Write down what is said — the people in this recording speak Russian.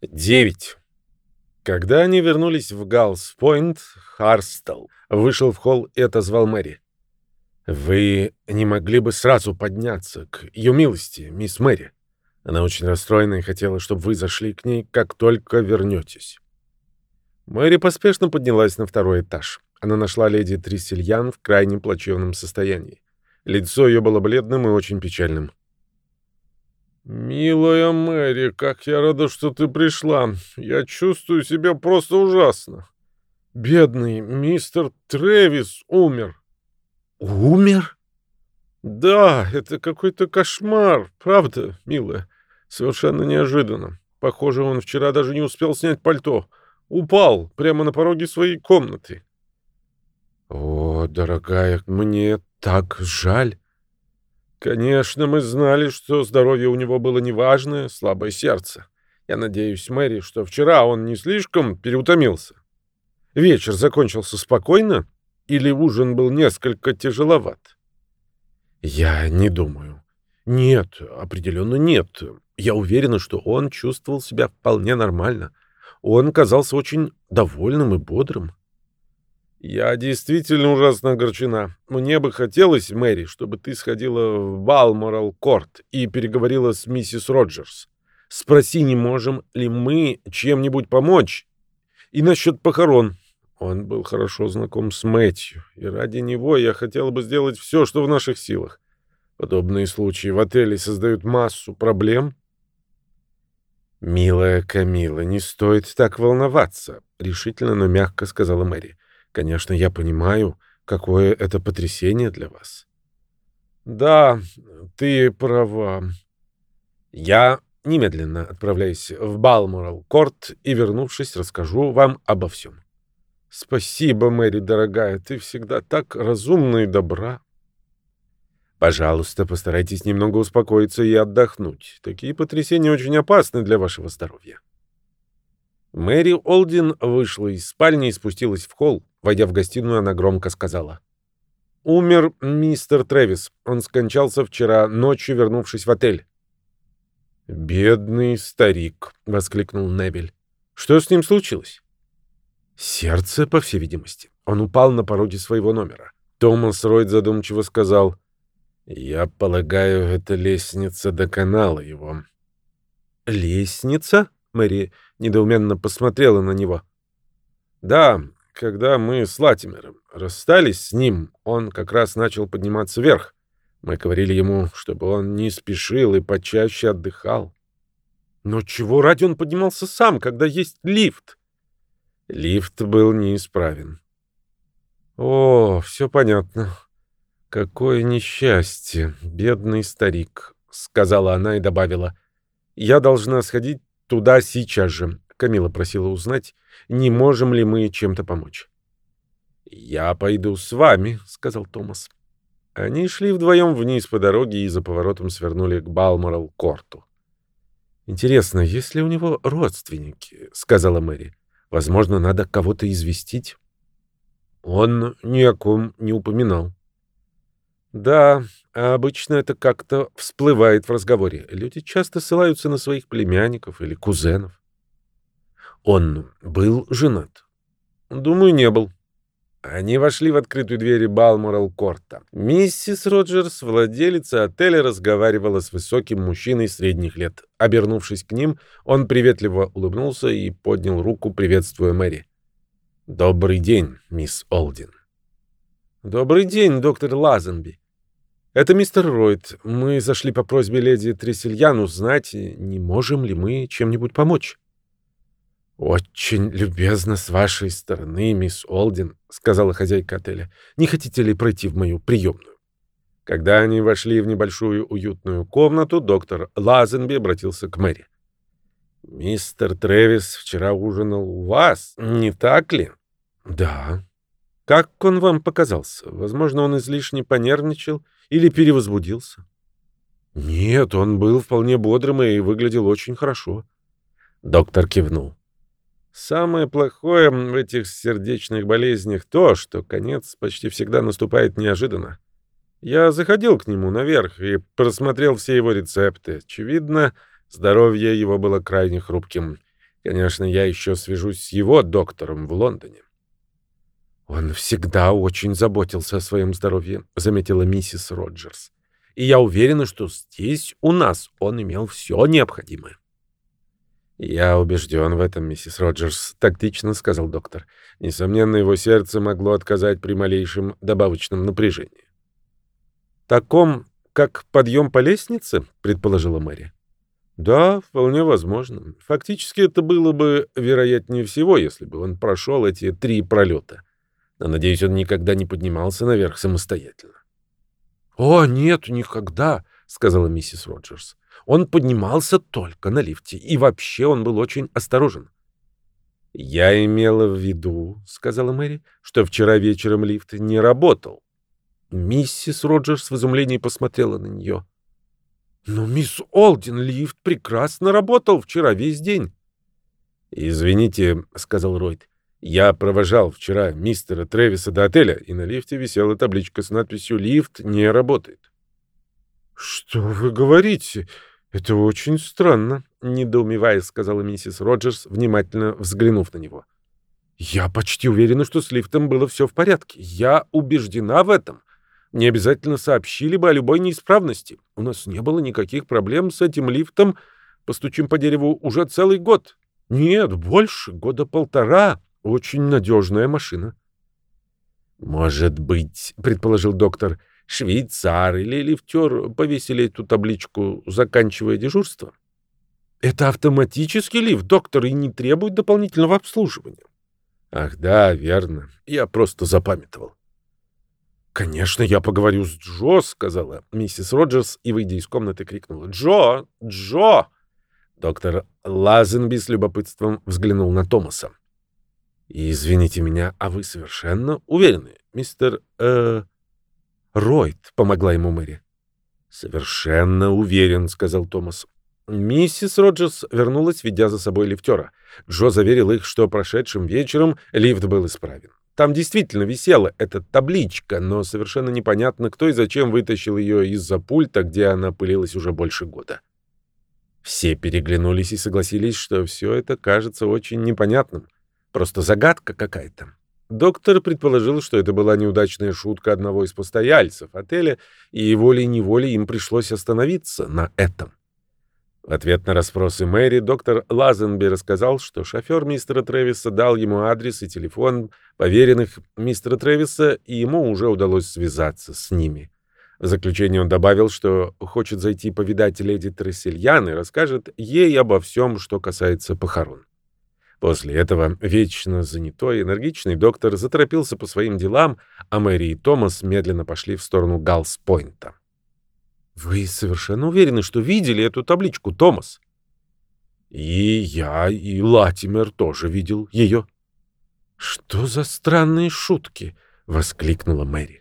Девять. Когда они вернулись в Галс-Пойнт, Харстел вышел в холл и отозвал Мэри. «Вы не могли бы сразу подняться к ее милости, мисс Мэри? Она очень расстроена и хотела, чтобы вы зашли к ней, как только вернетесь». Мэри поспешно поднялась на второй этаж. Она нашла леди Трисельян в крайне плачевном состоянии. Лицо ее было бледным и очень печальным. «Милая Мэри, как я рада, что ты пришла. Я чувствую себя просто ужасно. Бедный мистер Трэвис умер». «Умер?» «Да, это какой-то кошмар, правда, милая? Совершенно неожиданно. Похоже, он вчера даже не успел снять пальто. Упал прямо на пороге своей комнаты». «О, дорогая, мне так жаль». Конечно, мы знали, что здоровье у него было неважное, слабое сердце. Я надеюсь, Мэри, что вчера он не слишком переутомился. Вечер закончился спокойно или ужин был несколько тяжеловат? Я не думаю. Нет, определенно нет. Я уверена, что он чувствовал себя вполне нормально. Он казался очень довольным и бодрым. «Я действительно ужасно огорчена. Мне бы хотелось, Мэри, чтобы ты сходила в Балморал-Корт и переговорила с миссис Роджерс. Спроси, не можем ли мы чем-нибудь помочь. И насчет похорон. Он был хорошо знаком с Мэтью, и ради него я хотела бы сделать все, что в наших силах. Подобные случаи в отеле создают массу проблем». «Милая Камила, не стоит так волноваться», — решительно, но мягко сказала Мэри. Конечно, я понимаю, какое это потрясение для вас. Да, ты права. Я немедленно отправляюсь в Балморал-Корт и, вернувшись, расскажу вам обо всем. Спасибо, Мэри, дорогая, ты всегда так разумна и добра. Пожалуйста, постарайтесь немного успокоиться и отдохнуть. Такие потрясения очень опасны для вашего здоровья. Мэри Олдин вышла из спальни и спустилась в холл. Войдя в гостиную, она громко сказала. «Умер мистер Трэвис. Он скончался вчера ночью, вернувшись в отель». «Бедный старик», — воскликнул Невиль. «Что с ним случилось?» «Сердце, по всей видимости. Он упал на пороге своего номера». Томас Ройд задумчиво сказал. «Я полагаю, это лестница до канала его». «Лестница?» — Мэри недоуменно посмотрела на него. «Да, когда мы с Латимером расстались с ним, он как раз начал подниматься вверх. Мы говорили ему, чтобы он не спешил и почаще отдыхал. Но чего ради он поднимался сам, когда есть лифт? Лифт был неисправен. О, все понятно. Какое несчастье, бедный старик, сказала она и добавила. Я должна сходить туда сейчас же. Камила просила узнать, не можем ли мы чем-то помочь. «Я пойду с вами», — сказал Томас. Они шли вдвоем вниз по дороге и за поворотом свернули к Балморал-Корту. «Интересно, есть ли у него родственники?» — сказала Мэри. «Возможно, надо кого-то известить». Он ни о ком не упоминал. Да, обычно это как-то всплывает в разговоре. Люди часто ссылаются на своих племянников или кузенов. Он был женат? Думаю, не был. Они вошли в открытую дверь Балморал-Корта. Миссис Роджерс, владелица отеля, разговаривала с высоким мужчиной средних лет. Обернувшись к ним, он приветливо улыбнулся и поднял руку, приветствуя Мэри. «Добрый день, мисс Олдин». «Добрый день, доктор Лазенби. Это мистер Ройд. Мы зашли по просьбе леди Тресельян узнать, не можем ли мы чем-нибудь помочь». «Очень любезно с вашей стороны, мисс Олдин», — сказала хозяйка отеля. «Не хотите ли пройти в мою приемную?» Когда они вошли в небольшую уютную комнату, доктор Лазенби обратился к Мэри. «Мистер Трэвис вчера ужинал у вас, не так ли?» «Да». «Как он вам показался? Возможно, он излишне понервничал или перевозбудился?» «Нет, он был вполне бодрым и выглядел очень хорошо». Доктор кивнул. Самое плохое в этих сердечных болезнях то, что конец почти всегда наступает неожиданно. Я заходил к нему наверх и просмотрел все его рецепты. Очевидно, здоровье его было крайне хрупким. Конечно, я еще свяжусь с его доктором в Лондоне. «Он всегда очень заботился о своем здоровье», — заметила миссис Роджерс. «И я уверена, что здесь у нас он имел все необходимое». «Я убежден в этом, миссис Роджерс», — тактично сказал доктор. Несомненно, его сердце могло отказать при малейшем добавочном напряжении. «Таком, как подъем по лестнице?» — предположила Мэри. «Да, вполне возможно. Фактически это было бы вероятнее всего, если бы он прошел эти три пролета. Но, надеюсь, он никогда не поднимался наверх самостоятельно. «О, нет, никогда», — сказала миссис Роджерс. «Он поднимался только на лифте, и вообще он был очень осторожен». «Я имела в виду», — сказала Мэри, — «что вчера вечером лифт не работал». Миссис Роджерс в изумлении посмотрела на нее. «Но, мисс Олдин, лифт прекрасно работал вчера весь день». «Извините», — сказал Ройд, я провожал вчера мистера Трэвиса до отеля, и на лифте висела табличка с надписью «Лифт не работает». «Что вы говорите? Это очень странно», — недоумевая сказала миссис Роджерс, внимательно взглянув на него. «Я почти уверена, что с лифтом было все в порядке. Я убеждена в этом. Мне обязательно сообщили бы о любой неисправности. У нас не было никаких проблем с этим лифтом. Постучим по дереву уже целый год. Нет, больше, года полтора». Очень надежная машина. Может быть, предположил доктор, швейцар или лифтер повесили эту табличку, заканчивая дежурство? Это автоматический лифт, доктор, и не требует дополнительного обслуживания. Ах, да, верно. Я просто запамятовал. «Конечно, я поговорю с Джо», — сказала миссис Роджерс и, выйдя из комнаты, крикнула. «Джо! Джо!» Доктор Лазенби с любопытством взглянул на Томаса. «Извините меня, а вы совершенно уверены, мистер... э Ройд?» — помогла ему Мэри. «Совершенно уверен», — сказал Томас. Миссис Роджерс вернулась, ведя за собой лифтера. Джо заверил их, что прошедшим вечером лифт был исправен. Там действительно висела эта табличка, но совершенно непонятно, кто и зачем вытащил ее из-за пульта, где она пылилась уже больше года. Все переглянулись и согласились, что все это кажется очень непонятным. Просто загадка какая-то. Доктор предположил, что это была неудачная шутка одного из постояльцев отеля, и волей-неволей им пришлось остановиться на этом. В ответ на расспросы Мэри доктор Лазенби рассказал, что шофер мистера Трэвиса дал ему адрес и телефон поверенных мистера Трэвиса, и ему уже удалось связаться с ними. В заключение он добавил, что хочет зайти повидать леди Трессельян и расскажет ей обо всем, что касается похорон. После этого вечно занятой, энергичный доктор заторопился по своим делам, а Мэри и Томас медленно пошли в сторону Галс-Пойнта. «Вы совершенно уверены, что видели эту табличку, Томас?» «И я, и Латимер тоже видел ее». «Что за странные шутки?» — воскликнула Мэри.